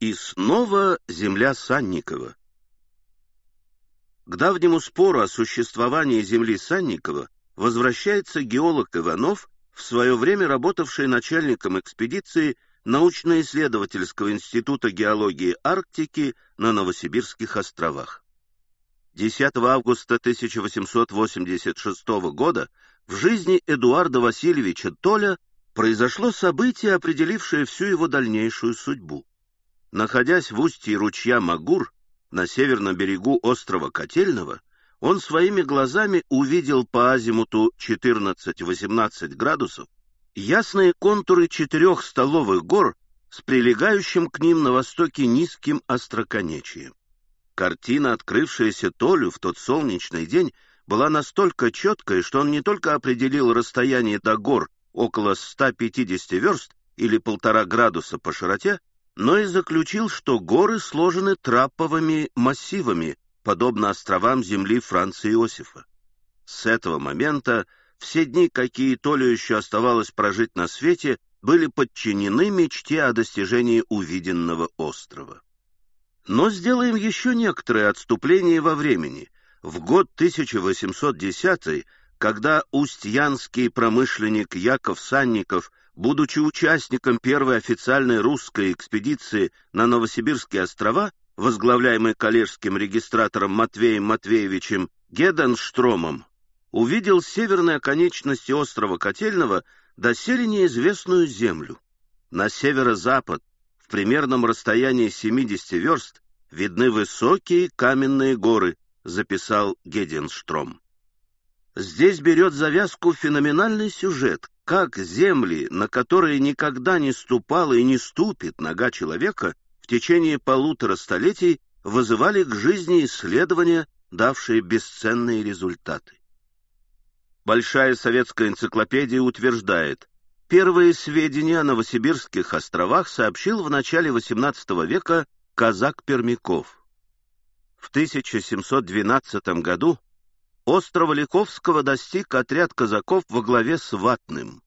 И снова земля Санникова. К давнему спору о существовании земли Санникова возвращается геолог Иванов, в свое время работавший начальником экспедиции научно-исследовательского института геологии Арктики на Новосибирских островах. 10 августа 1886 года в жизни Эдуарда Васильевича Толя произошло событие, определившее всю его дальнейшую судьбу. Находясь в устье ручья Магур, на северном берегу острова Котельного, он своими глазами увидел по азимуту 14-18 градусов ясные контуры четырех столовых гор с прилегающим к ним на востоке низким остроконечием. Картина, открывшаяся Толю в тот солнечный день, была настолько четкой, что он не только определил расстояние до гор около 150 верст или полтора градуса по широте, но и заключил, что горы сложены трапповыми массивами, подобно островам земли Франца Иосифа. С этого момента все дни, какие Толю еще оставалось прожить на свете, были подчинены мечте о достижении увиденного острова. Но сделаем еще некоторые отступления во времени. В год 1810 когда устьянский промышленник Яков Санников будучи участником первой официальной русской экспедиции на Новосибирские острова, возглавляемой коллежским регистратором Матвеем Матвеевичем Геденштромом, увидел с северной оконечности острова Котельного доселе неизвестную землю. На северо-запад, в примерном расстоянии 70 верст, видны высокие каменные горы, записал Геденштром. Здесь берет завязку феноменальный сюжет, как земли, на которые никогда не ступала и не ступит нога человека, в течение полутора столетий вызывали к жизни исследования, давшие бесценные результаты. Большая советская энциклопедия утверждает, первые сведения о Новосибирских островах сообщил в начале XVIII века казак Пермяков. В 1712 году Острова Ликовского достиг отряд казаков во главе с Ватным.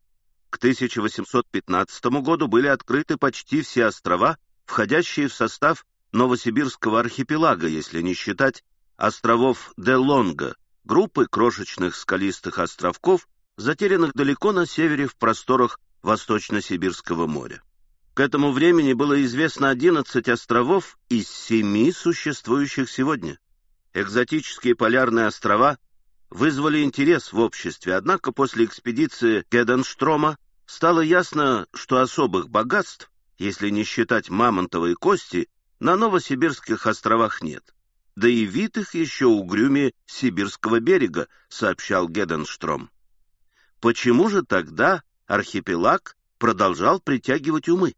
К 1815 году были открыты почти все острова, входящие в состав Новосибирского архипелага, если не считать островов Де-Лонго, группы крошечных скалистых островков, затерянных далеко на севере в просторах Восточно-Сибирского моря. К этому времени было известно 11 островов из семи существующих сегодня. Экзотические полярные острова вызвали интерес в обществе, однако после экспедиции Геденштрома стало ясно, что особых богатств, если не считать мамонтовой кости, на Новосибирских островах нет. Да и вид их еще угрюмее Сибирского берега, сообщал Геденштром. Почему же тогда архипелаг продолжал притягивать умы?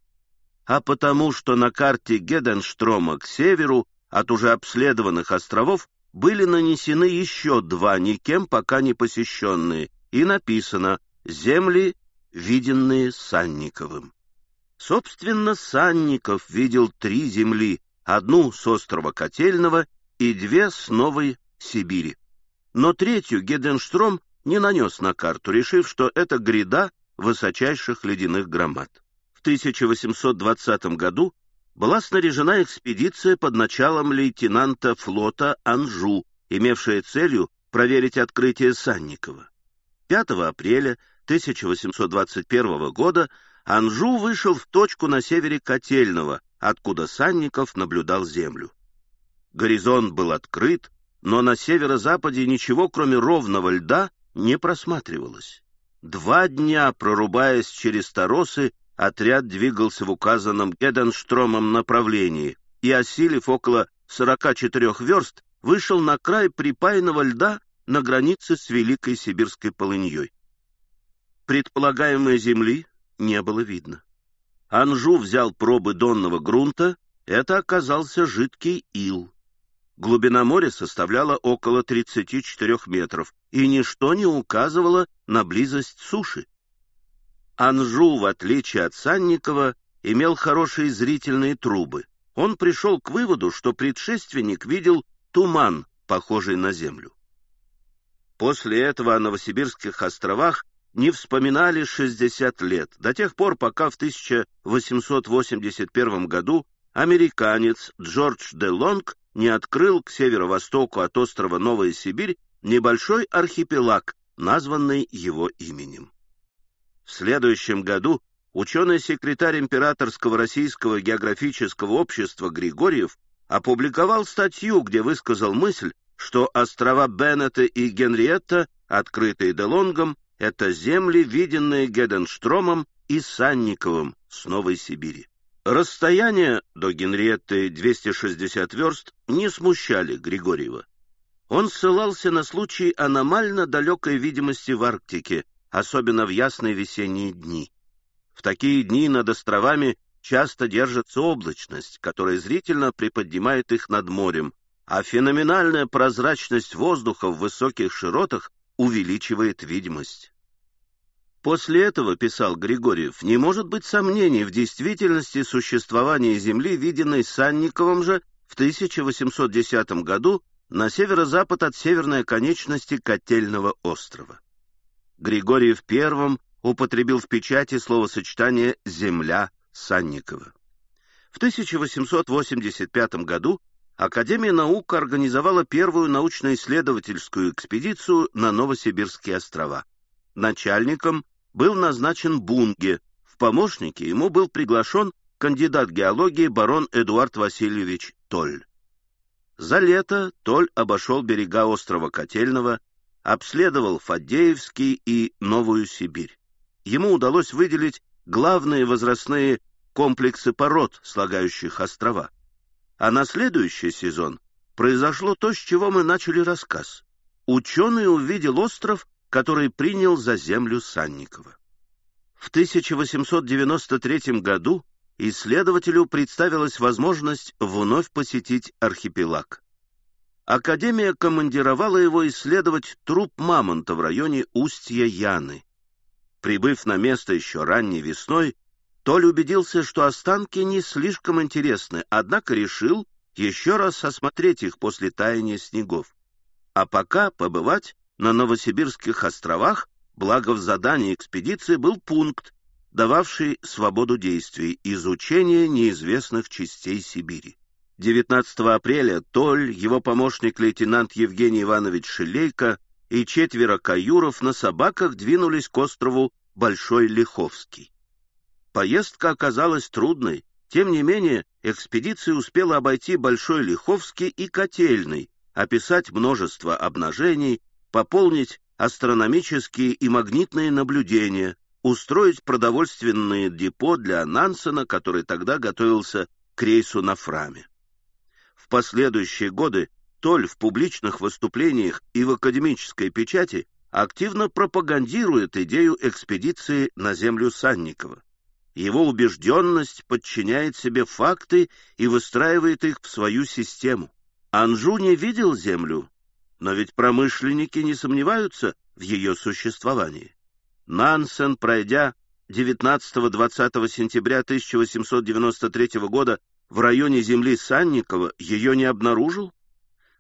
А потому, что на карте Геденштрома к северу от уже обследованных островов были нанесены еще два никем пока не посещенные, и написано «Земли, виденные Санниковым». Собственно, Санников видел три земли, одну с острова Котельного и две с Новой Сибири. Но третью Геденштром не нанес на карту, решив, что это гряда высочайших ледяных громад. В 1820 году была снаряжена экспедиция под началом лейтенанта флота Анжу, имевшая целью проверить открытие Санникова. 5 апреля 1821 года Анжу вышел в точку на севере Котельного, откуда Санников наблюдал землю. Горизонт был открыт, но на северо-западе ничего, кроме ровного льда, не просматривалось. Два дня, прорубаясь через торосы, отряд двигался в указанном Геденштромом направлении и, осилив около 44 верст, вышел на край припаянного льда на границе с Великой Сибирской полыньей. Предполагаемой земли не было видно. Анжу взял пробы донного грунта, это оказался жидкий ил. Глубина моря составляла около 34 метров, и ничто не указывало на близость суши. Анжу, в отличие от Санникова, имел хорошие зрительные трубы. Он пришел к выводу, что предшественник видел туман, похожий на землю. После этого о Новосибирских островах не вспоминали 60 лет, до тех пор, пока в 1881 году американец Джордж де Лонг не открыл к северо-востоку от острова Новая Сибирь небольшой архипелаг, названный его именем. В следующем году ученый-секретарь Императорского Российского географического общества Григорьев опубликовал статью, где высказал мысль, что острова Беннета и Генриетта, открытые Делонгом, это земли, виденные Геденштромом и Санниковым с Новой Сибири. Расстояние до Генриетты 260 верст не смущали Григорьева. Он ссылался на случай аномально далекой видимости в Арктике, особенно в ясные весенние дни. В такие дни над островами часто держится облачность, которая зрительно приподнимает их над морем, а феноменальная прозрачность воздуха в высоких широтах увеличивает видимость. После этого, писал Григорьев, не может быть сомнений в действительности существования Земли, виденной Санниковым же в 1810 году на северо-запад от северной оконечности Котельного острова. Григорьев первым употребил в печати словосочетание «земля Санникова». В 1885 году Академия наук организовала первую научно-исследовательскую экспедицию на Новосибирские острова. Начальником был назначен Бунге, в помощники ему был приглашен кандидат геологии барон Эдуард Васильевич Толь. За лето Толь обошел берега острова Котельного, обследовал Фадеевский и Новую Сибирь. Ему удалось выделить главные возрастные комплексы пород, слагающих острова. А на следующий сезон произошло то, с чего мы начали рассказ. Ученый увидел остров, который принял за землю Санникова. В 1893 году исследователю представилась возможность вновь посетить архипелаг. Академия командировала его исследовать труп мамонта в районе устья Яны. Прибыв на место еще ранней весной, Толь убедился, что останки не слишком интересны, однако решил еще раз осмотреть их после таяния снегов. А пока побывать на Новосибирских островах, благо в задании экспедиции был пункт, дававший свободу действий, изучение неизвестных частей Сибири. 19 апреля Толь, его помощник лейтенант Евгений Иванович Шелейко и четверо каюров на собаках двинулись к острову Большой Лиховский. Поездка оказалась трудной, тем не менее экспедиция успела обойти Большой Лиховский и Котельный, описать множество обнажений, пополнить астрономические и магнитные наблюдения, устроить продовольственное депо для Нансена, который тогда готовился к рейсу на Фраме. В последующие годы Толь в публичных выступлениях и в академической печати активно пропагандирует идею экспедиции на землю Санникова. Его убежденность подчиняет себе факты и выстраивает их в свою систему. Анжу не видел землю, но ведь промышленники не сомневаются в ее существовании. Нансен, пройдя 19-20 сентября 1893 года в районе земли Санникова, ее не обнаружил?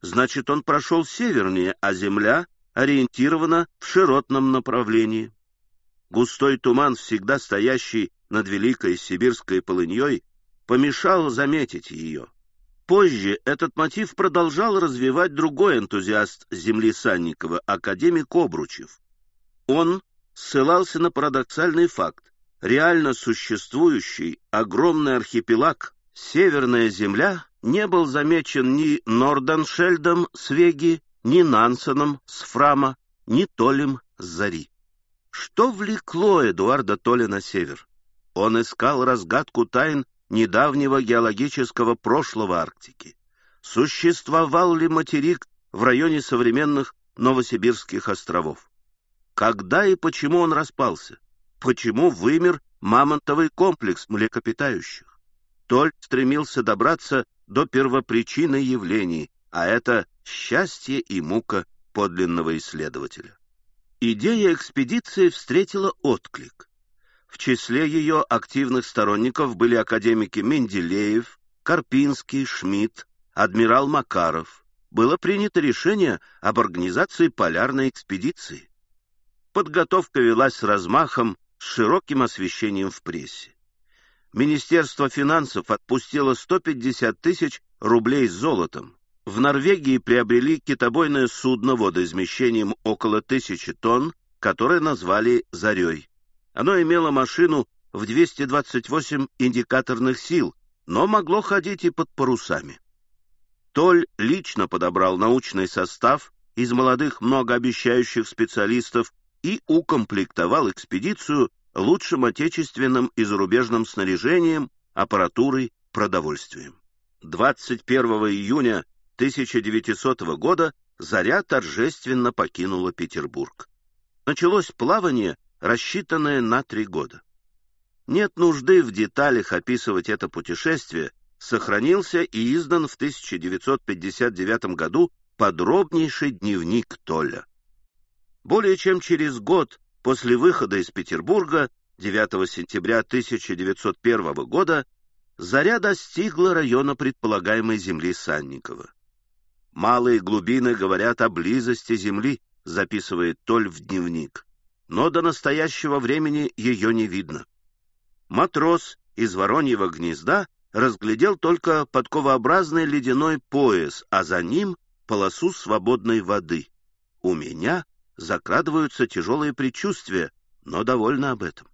Значит, он прошел севернее, а земля ориентирована в широтном направлении. Густой туман, всегда стоящий над Великой Сибирской полыньей, помешал заметить ее. Позже этот мотив продолжал развивать другой энтузиаст земли Санникова, академик Обручев. Он ссылался на парадоксальный факт. Реально существующий огромный архипелаг Северная Земля не был замечен ни Норденшельдом с Веги, ни Нансеном с Фрама, ни Толем с Зари. Что влекло Эдуарда Толя на север? Он искал разгадку тайн недавнего геологического прошлого Арктики. Существовал ли материк в районе современных Новосибирских островов? Когда и почему он распался? Почему вымер мамонтовый комплекс млекопитающих? Толь стремился добраться до первопричины явлений, а это счастье и мука подлинного исследователя. Идея экспедиции встретила отклик. В числе ее активных сторонников были академики Менделеев, Карпинский, Шмидт, адмирал Макаров. Было принято решение об организации полярной экспедиции. Подготовка велась с размахом, с широким освещением в прессе. Министерство финансов отпустило 150 тысяч рублей с золотом. В Норвегии приобрели китобойное судно водоизмещением около тысячи тонн, которое назвали «Зарей». Оно имело машину в 228 индикаторных сил, но могло ходить и под парусами. Толь лично подобрал научный состав из молодых многообещающих специалистов и укомплектовал экспедицию лучшим отечественным и зарубежным снаряжением, аппаратурой, продовольствием. 21 июня 1900 года Заря торжественно покинула Петербург. Началось плавание, рассчитанное на три года. Нет нужды в деталях описывать это путешествие, сохранился и издан в 1959 году подробнейший дневник Толля. Более чем через год после выхода из Петербурга 9 сентября 1901 года заря достигла района предполагаемой земли Санникова. «Малые глубины говорят о близости земли», — записывает Толь в дневник, но до настоящего времени ее не видно. Матрос из Вороньего гнезда разглядел только подковообразный ледяной пояс, а за ним полосу свободной воды. У меня закрадываются тяжелые предчувствия, но довольно об этом.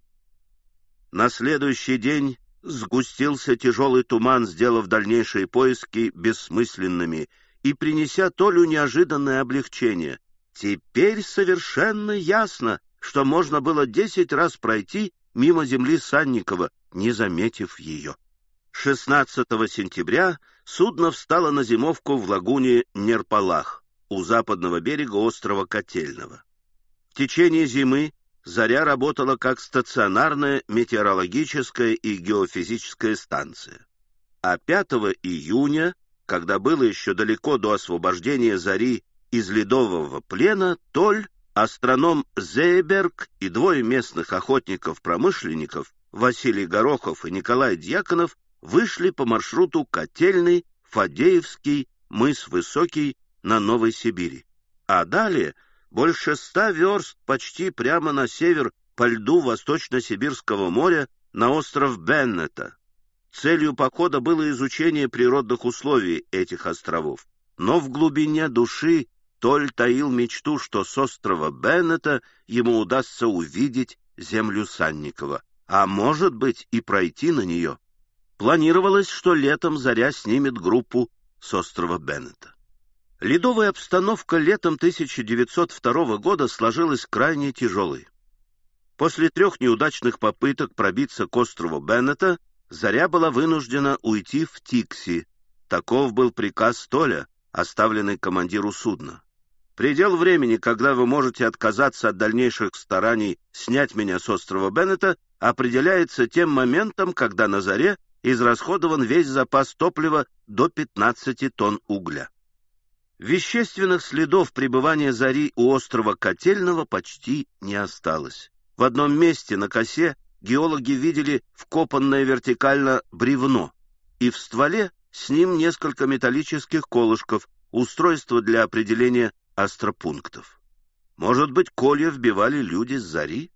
На следующий день сгустился тяжелый туман, сделав дальнейшие поиски бессмысленными и принеся Толю неожиданное облегчение. Теперь совершенно ясно, что можно было десять раз пройти мимо земли Санникова, не заметив ее. 16 сентября судно встало на зимовку в лагуне Нерпалах у западного берега острова Котельного. В течение зимы «Заря» работала как стационарная метеорологическая и геофизическая станция. А 5 июня, когда было еще далеко до освобождения «Зари» из ледового плена, Толь, астроном Зейберг и двое местных охотников-промышленников, Василий Горохов и Николай Дьяконов, вышли по маршруту Котельный, Фадеевский, мыс Высокий на Новой Сибири. А далее больше ста верст почти прямо на север по льду Восточно-Сибирского моря на остров Беннета. Целью похода было изучение природных условий этих островов. Но в глубине души Толь таил мечту, что с острова Беннета ему удастся увидеть землю Санникова, а может быть и пройти на нее. Планировалось, что летом Заря снимет группу с острова Беннета. Ледовая обстановка летом 1902 года сложилась крайне тяжелой. После трех неудачных попыток пробиться к острову Беннета, Заря была вынуждена уйти в Тикси. Таков был приказ Толя, оставленный командиру судна. Предел времени, когда вы можете отказаться от дальнейших стараний снять меня с острова Беннета, определяется тем моментом, когда на Заре израсходован весь запас топлива до 15 тонн угля. Вещественных следов пребывания зари у острова Котельного почти не осталось. В одном месте на косе геологи видели вкопанное вертикально бревно, и в стволе с ним несколько металлических колышков, устройство для определения астропунктов. Может быть, колья вбивали люди с зари?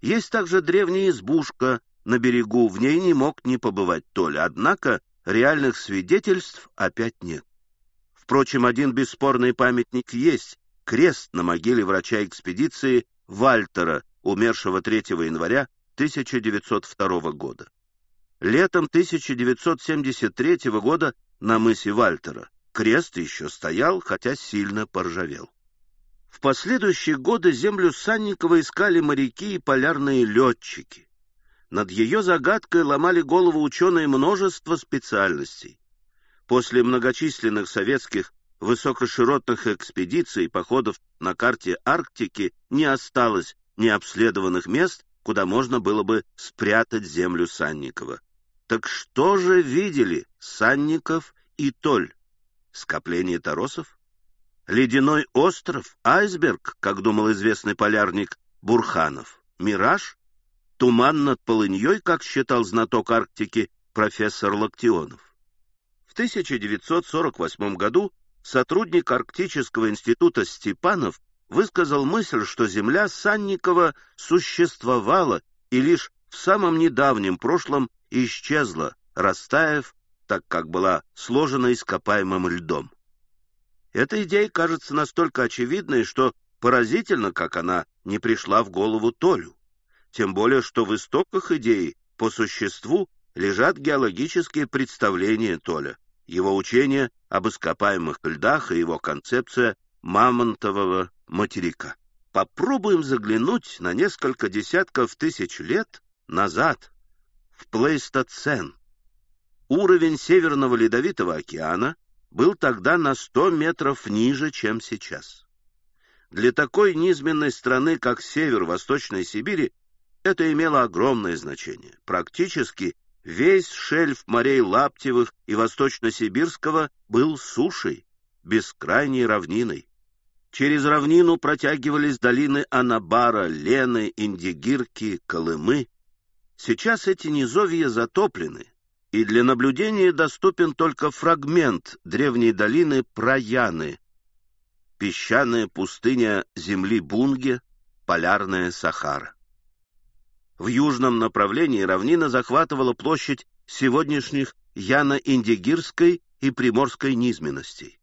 Есть также древняя избушка на берегу, в ней не мог не побывать Толя, однако реальных свидетельств опять нет. Впрочем, один бесспорный памятник есть — крест на могиле врача экспедиции Вальтера, умершего 3 января 1902 года. Летом 1973 года на мысе Вальтера крест еще стоял, хотя сильно поржавел. В последующие годы землю Санникова искали моряки и полярные летчики. Над ее загадкой ломали голову ученые множество специальностей. После многочисленных советских высокоширотных экспедиций и походов на карте Арктики не осталось необследованных мест, куда можно было бы спрятать землю Санникова. Так что же видели Санников и Толь? Скопление торосов? Ледяной остров? Айсберг, как думал известный полярник Бурханов? Мираж? Туман над полыньей, как считал знаток Арктики профессор Локтионов? В 1948 году сотрудник Арктического института Степанов высказал мысль, что Земля Санникова существовала и лишь в самом недавнем прошлом исчезла, растаяв, так как была сложена ископаемым льдом. Эта идея кажется настолько очевидной, что поразительно, как она не пришла в голову Толю. Тем более, что в истоках идеи по существу лежат геологические представления Толя, его учение об ископаемых льдах и его концепция мамонтового материка. Попробуем заглянуть на несколько десятков тысяч лет назад, в плейстоцен. Уровень Северного Ледовитого океана был тогда на 100 метров ниже, чем сейчас. Для такой низменной страны, как север Восточной Сибири, это имело огромное значение. Практически весь шельф морей Лаптевых и Восточно-Сибирского был сушей, бескрайней равниной. Через равнину протягивались долины Анабара, Лены, Индигирки, Колымы. Сейчас эти низовья затоплены, и для наблюдения доступен только фрагмент древней долины Праяны, песчаная пустыня земли Бунге, полярная Сахара. В южном направлении равнина захватывала площадь сегодняшних Яно-Индигирской и Приморской низменностей.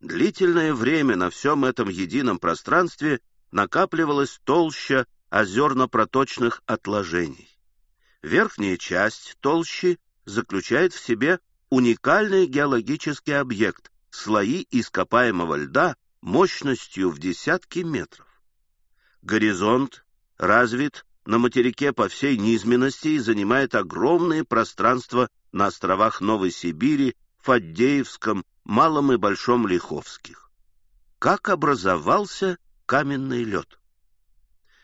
Длительное время на всем этом едином пространстве накапливалась толща озерно-проточных отложений. Верхняя часть толщи заключает в себе уникальный геологический объект — слои ископаемого льда мощностью в десятки метров. Горизонт развит на материке по всей низменности и занимает огромные пространства на островах Новой Сибири, Фаддеевском, Малом и Большом Лиховских. Как образовался каменный лед?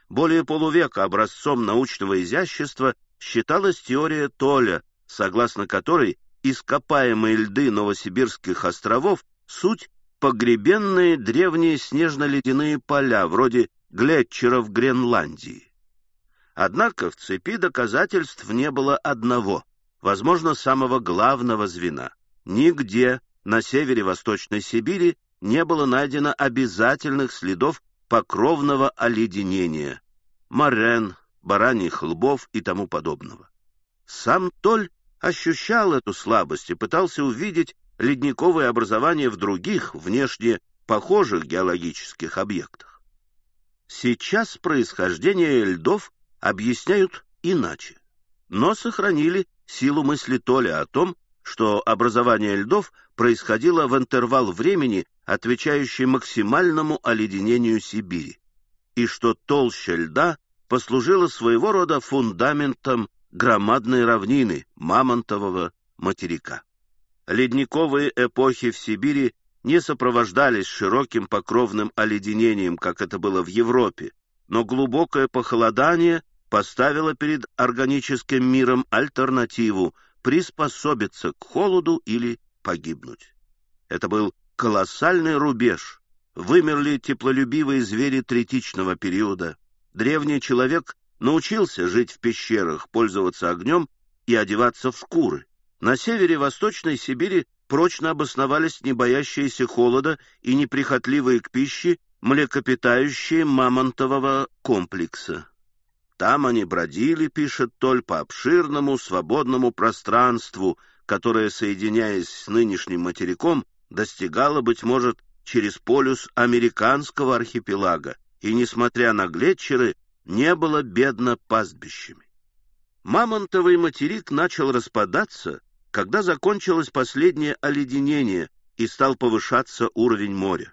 Более полувека образцом научного изящества считалась теория Толя, согласно которой ископаемые льды новосибирских островов — суть погребенные древние снежно-ледяные поля, вроде глетчеров Гренландии. Однако в цепи доказательств не было одного, возможно, самого главного звена. Нигде на севере Восточной Сибири не было найдено обязательных следов покровного оледенения, морен, бараньих лбов и тому подобного. Сам Толь ощущал эту слабость и пытался увидеть ледниковые образования в других, внешне похожих геологических объектах. Сейчас происхождение льдов объясняют иначе, но сохранили силу мысли Толя о том, что образование льдов происходило в интервал времени, отвечающий максимальному оледенению Сибири, и что толща льда послужила своего рода фундаментом громадной равнины Мамонтового материка. Ледниковые эпохи в Сибири не сопровождались широким покровным оледенением, как это было в Европе, но глубокое похолодание поставило перед органическим миром альтернативу приспособиться к холоду или погибнуть. Это был колоссальный рубеж. Вымерли теплолюбивые звери третичного периода. Древний человек научился жить в пещерах, пользоваться огнем и одеваться в шкуры. На севере Восточной Сибири прочно обосновались не боящиеся холода и неприхотливые к пище млекопитающие мамонтового комплекса. Там они бродили, пишет Толь, по обширному свободному пространству, которое, соединяясь с нынешним материком, достигало, быть может, через полюс американского архипелага, и, несмотря на глетчеры, не было бедно пастбищами. Мамонтовый материк начал распадаться, когда закончилось последнее оледенение и стал повышаться уровень моря.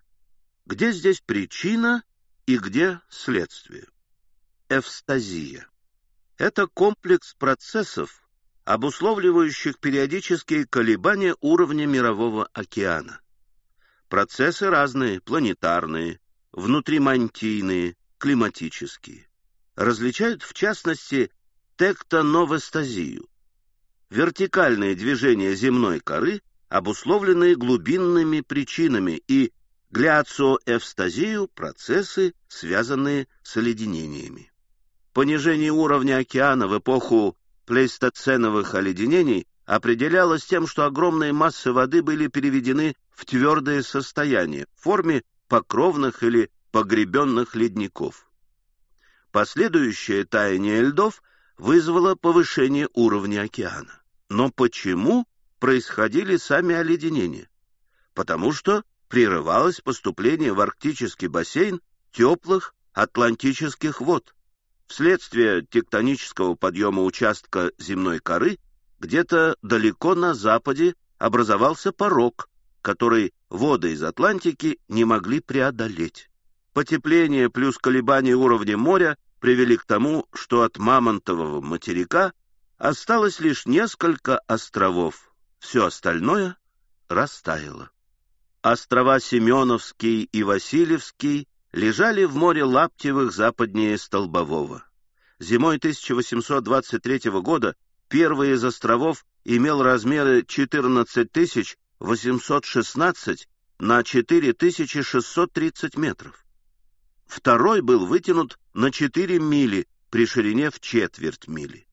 Где здесь причина и где следствие? Эвстазия. Это комплекс процессов, обусловливающих периодические колебания уровня мирового океана. Процессы разные, планетарные, внутримантийные, климатические. Различают, в частности, тектоновостазию, вертикальные движения земной коры, обусловленные глубинными причинами, и гляциоэвстазию – процессы, связанные с оледенениями. Понижение уровня океана в эпоху плейстоценовых оледенений определялось тем, что огромные массы воды были переведены в твердое состояние в форме покровных или погребенных ледников. Последующее таяние льдов вызвало повышение уровня океана. Но почему происходили сами оледенения? Потому что прерывалось поступление в арктический бассейн теплых атлантических вод. Вследствие тектонического подъема участка земной коры где-то далеко на западе образовался порог, который воды из Атлантики не могли преодолеть. Потепление плюс колебания уровня моря привели к тому, что от Мамонтового материка осталось лишь несколько островов. Все остальное растаяло. Острова Семеновский и Васильевский лежали в море Лаптевых западнее Столбового. Зимой 1823 года первый из островов имел размеры 14 816 на 4630 метров. Второй был вытянут на 4 мили при ширине в четверть мили.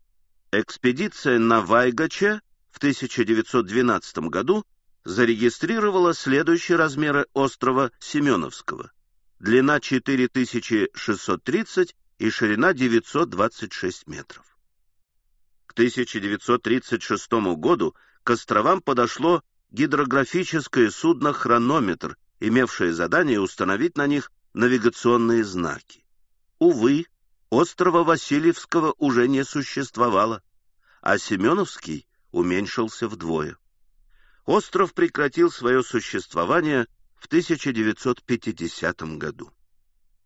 Экспедиция на Вайгаче в 1912 году зарегистрировала следующие размеры острова Семеновского. Длина 4630 и ширина 926 метров. К 1936 году к островам подошло гидрографическое судно «Хронометр», имевшее задание установить на них навигационные знаки. Увы, острова Васильевского уже не существовало, а Семеновский уменьшился вдвое. Остров прекратил свое существование в 1950 году.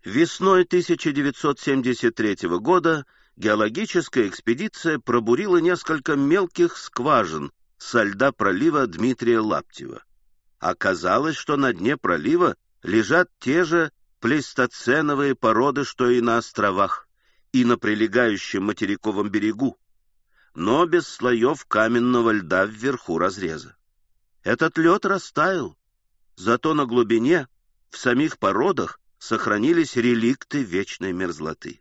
Весной 1973 года геологическая экспедиция пробурила несколько мелких скважин со льда пролива Дмитрия Лаптева. Оказалось, что на дне пролива лежат те же плейстоценовые породы, что и на островах, и на прилегающем материковом берегу, но без слоев каменного льда вверху разреза. Этот лед растаял, зато на глубине, в самих породах, сохранились реликты вечной мерзлоты.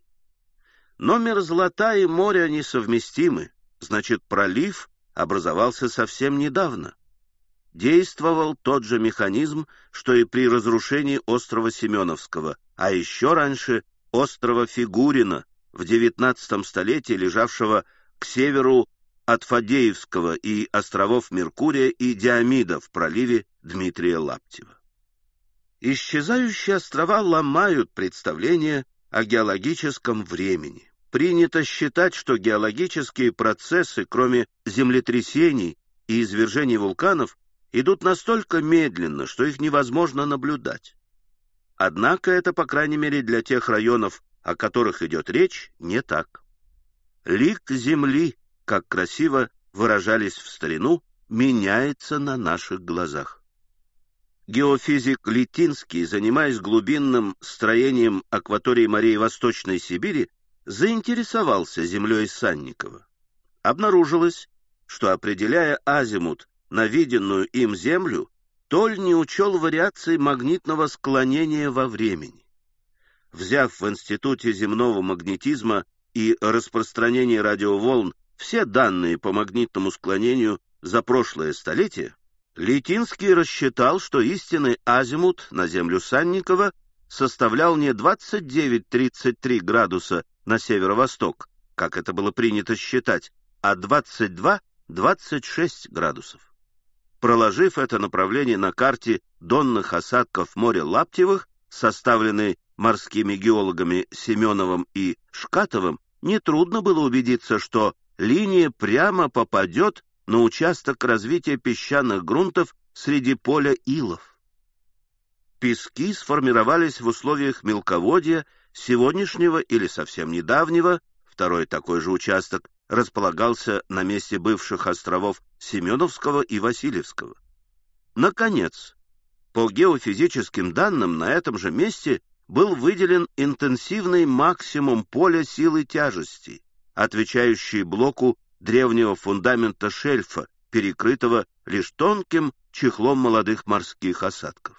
Но мерзлота и море несовместимы, значит, пролив образовался совсем недавно. Действовал тот же механизм, что и при разрушении острова Семеновского, а еще раньше острова Фигурина, в XIX столетии лежавшего к северу от Фадеевского и островов Меркурия и Диамида в проливе Дмитрия Лаптева. Исчезающие острова ломают представление о геологическом времени. Принято считать, что геологические процессы, кроме землетрясений и извержений вулканов, идут настолько медленно, что их невозможно наблюдать. Однако это, по крайней мере, для тех районов, о которых идет речь, не так. Лик Земли как красиво выражались в старину, меняется на наших глазах. Геофизик Литинский, занимаясь глубинным строением акватории морей Восточной Сибири, заинтересовался землей Санникова. Обнаружилось, что, определяя азимут на виденную им землю, Толь не учел вариаций магнитного склонения во времени. Взяв в Институте земного магнетизма и распространения радиоволн все данные по магнитному склонению за прошлое столетие, Литинский рассчитал, что истинный азимут на землю Санникова составлял не 29-33 градуса на северо-восток, как это было принято считать, а 22-26 градусов. Проложив это направление на карте донных осадков моря Лаптевых, составленной морскими геологами Семеновым и Шкатовым, нетрудно было убедиться, что линия прямо попадет на участок развития песчаных грунтов среди поля илов. Пески сформировались в условиях мелководья сегодняшнего или совсем недавнего, второй такой же участок располагался на месте бывших островов Семеновского и Васильевского. Наконец, по геофизическим данным на этом же месте был выделен интенсивный максимум поля силы тяжести, отвечающие блоку древнего фундамента шельфа, перекрытого лишь тонким чехлом молодых морских осадков.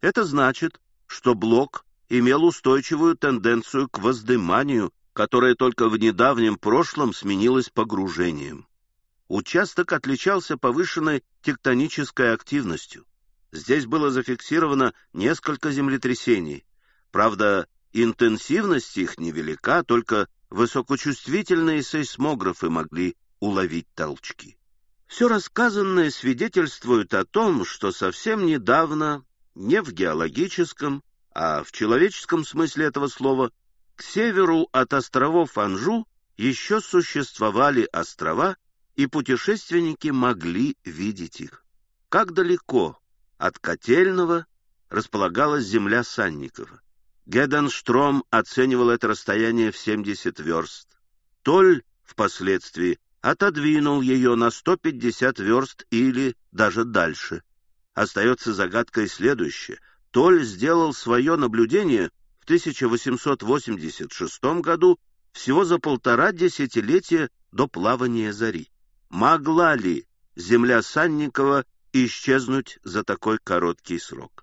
Это значит, что блок имел устойчивую тенденцию к воздыманию, которая только в недавнем прошлом сменилась погружением. Участок отличался повышенной тектонической активностью. Здесь было зафиксировано несколько землетрясений. Правда, интенсивность их невелика, только высокочувствительные сейсмографы могли уловить толчки. Все рассказанное свидетельствует о том, что совсем недавно, не в геологическом, а в человеческом смысле этого слова, к северу от островов Анжу еще существовали острова, и путешественники могли видеть их. Как далеко от Котельного располагалась земля Санникова. Геденштром оценивал это расстояние в 70 верст. Толь впоследствии отодвинул ее на 150 верст или даже дальше. Остается загадкой следующее. Толь сделал свое наблюдение в 1886 году всего за полтора десятилетия до плавания зари. Могла ли земля Санникова исчезнуть за такой короткий срок?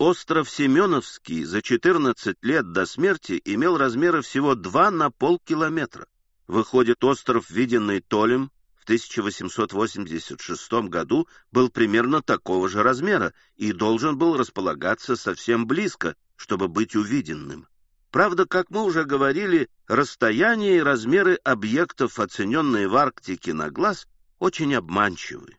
Остров Семеновский за 14 лет до смерти имел размеры всего 2 на полкилометра. Выходит, остров, виденный Толем в 1886 году, был примерно такого же размера и должен был располагаться совсем близко, чтобы быть увиденным. Правда, как мы уже говорили, расстояние и размеры объектов, оцененные в Арктике на глаз, очень обманчивы.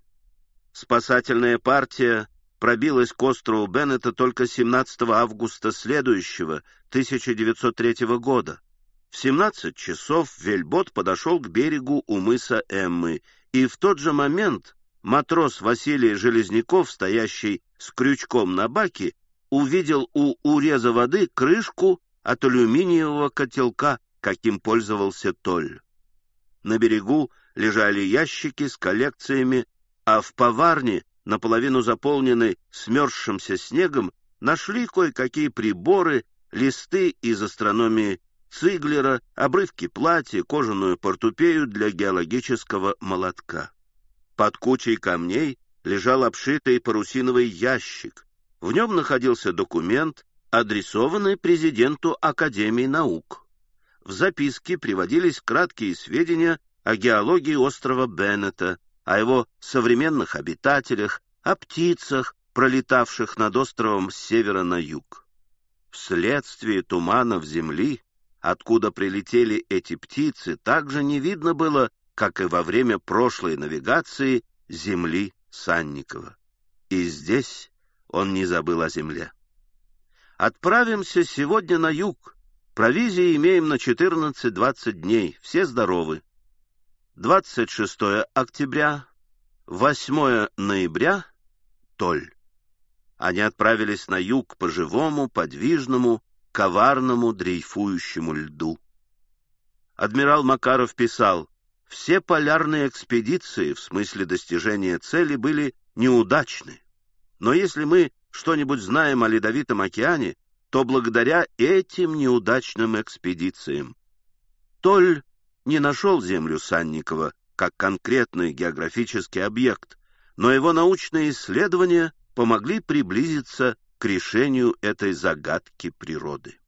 Спасательная партия пробилась к острову Беннета только 17 августа следующего, 1903 года. В 17 часов вельбот подошел к берегу у мыса Эммы, и в тот же момент матрос Василий Железняков, стоящий с крючком на баке, увидел у уреза воды крышку от алюминиевого котелка, каким пользовался Толь. На берегу лежали ящики с коллекциями, а в поварне, наполовину заполненной смерзшимся снегом, нашли кое-какие приборы, листы из астрономии Циглера, обрывки платья, кожаную портупею для геологического молотка. Под кучей камней лежал обшитый парусиновый ящик. В нем находился документ, адресованный президенту Академии наук. В записке приводились краткие сведения о геологии острова Беннета, о его современных обитателях, о птицах, пролетавших над островом с севера на юг. Вследствие туманов земли, откуда прилетели эти птицы, также не видно было, как и во время прошлой навигации, земли Санникова. И здесь он не забыл о земле. Отправимся сегодня на юг. Провизии имеем на 14-20 дней. Все здоровы. 26 октября, 8 ноября — Толь. Они отправились на юг по живому, подвижному, коварному, дрейфующему льду. Адмирал Макаров писал, «Все полярные экспедиции в смысле достижения цели были неудачны. Но если мы что-нибудь знаем о Ледовитом океане, то благодаря этим неудачным экспедициям. Толь не нашел землю Санникова как конкретный географический объект, но его научные исследования помогли приблизиться к решению этой загадки природы.